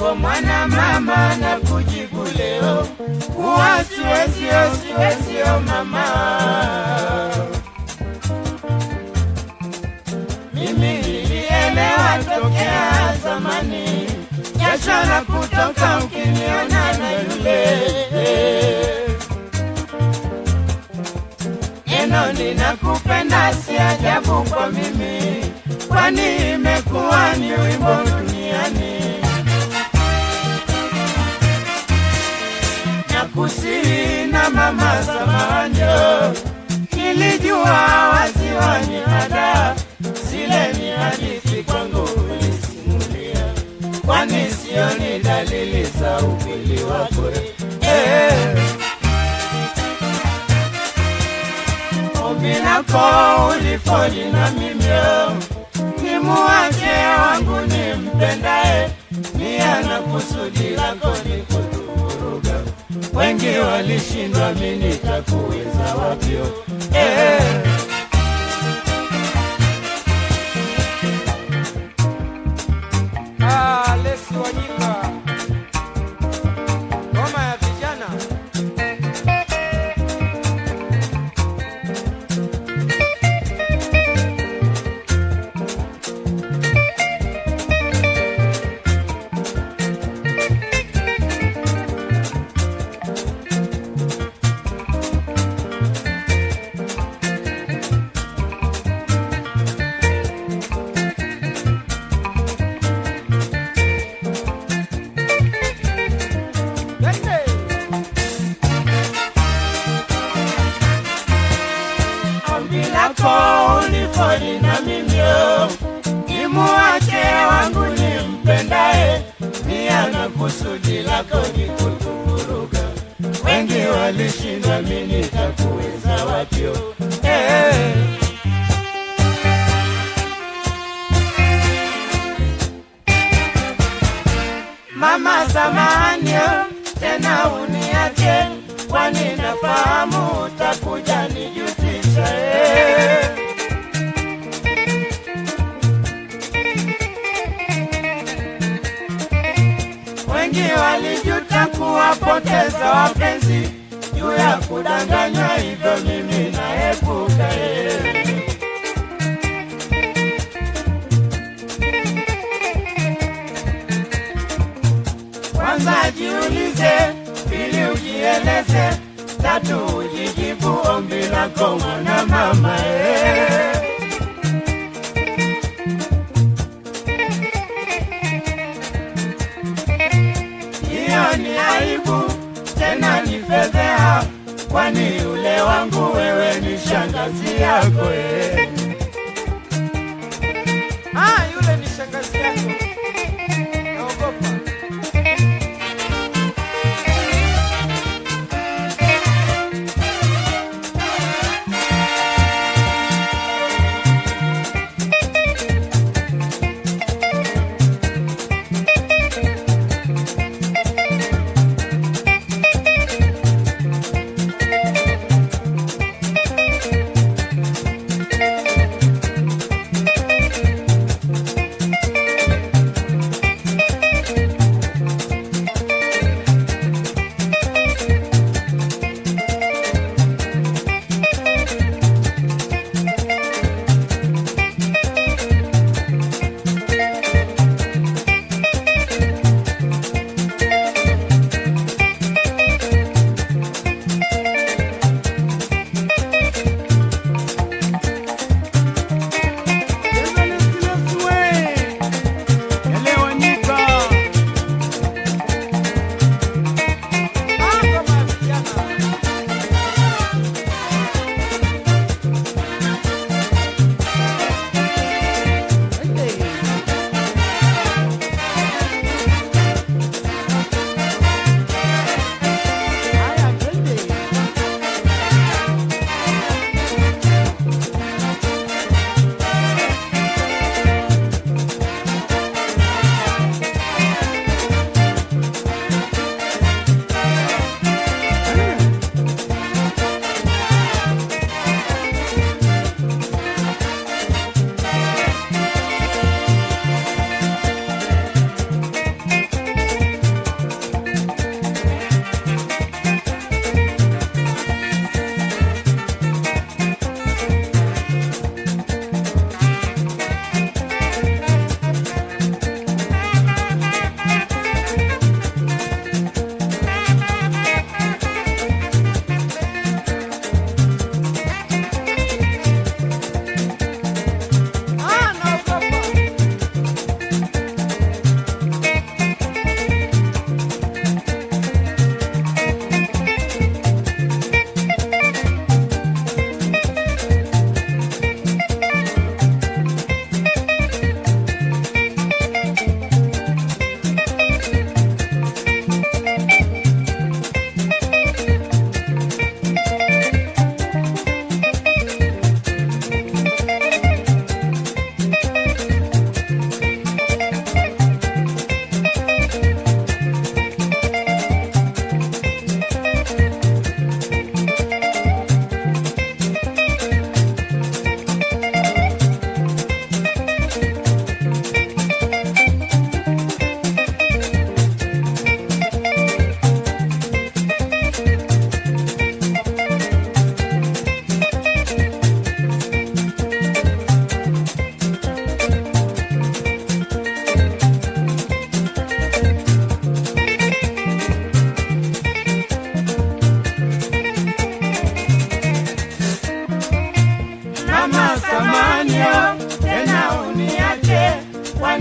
wako mwana mama na kujibu leo. Kuwa siwezio siwezio mama. Mimi nilielewa tokea zamani. Jasho la kutoka ukiniona na yule. Neno ninakupenda si ajabu kwa mimi. Kwani imekuwa ni wimbo duniani na mama samahanyo nilijua wasiwani ada zile ni hadithi kwangu ulisimulia. Kwani sio ni dalili za ukweli wako eh. ombi lako ulifoli na mimyo nimuache wangu nimpendae nia na kusudi lako ni wengi walishindwa mimi nitakuweza wapyo eh. Kusudi lako ni kutuvuruga wengi walishindwa mimi nitakuweza wapyo eh. Mama samahanio kuwapoteza wapenzi juu ya kudanganywa, hivyo mimi naepuka. Kwanza jiulize, pili ujieleze, tatu ujijibu ombi lako mwana mama eh. Kwani ule wangu wewe ni shangazi yako eh.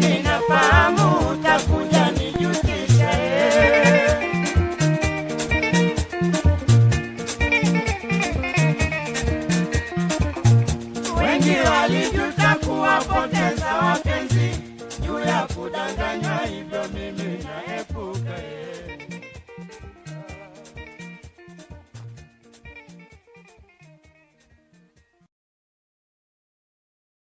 ninafahamu